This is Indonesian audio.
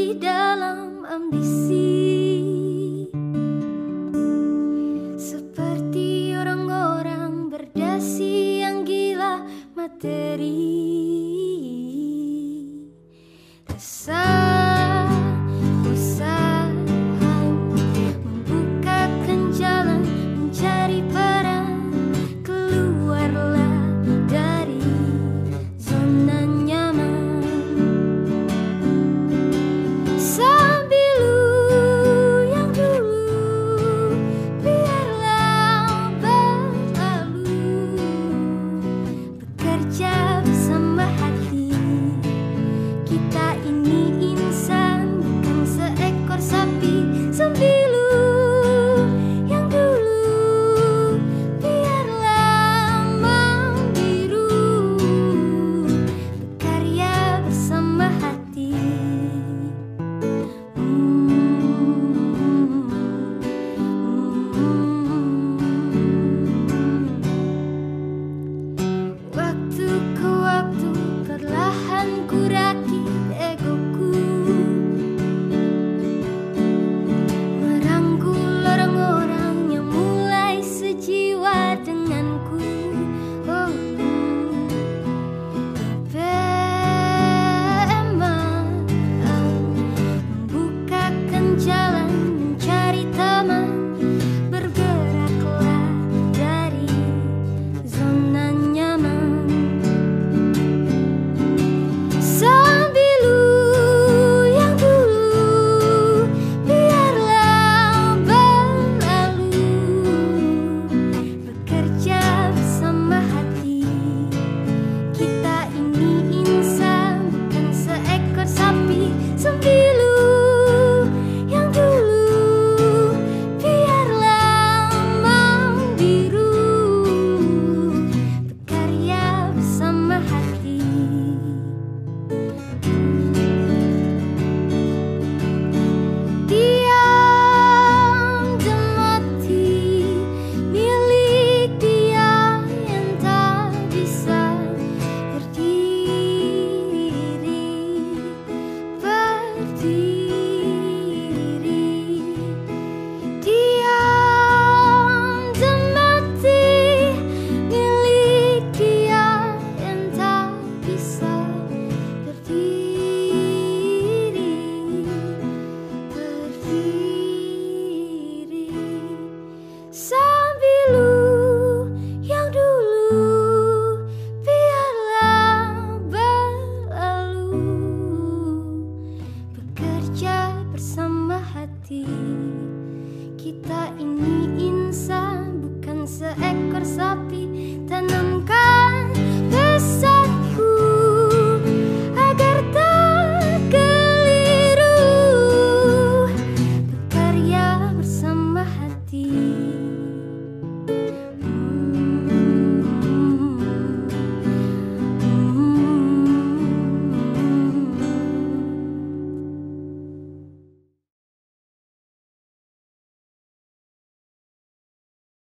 di dalam ambisi. Seperti orang-orang berdasi yang gila materi. Kita ini insan bukan seekor sapi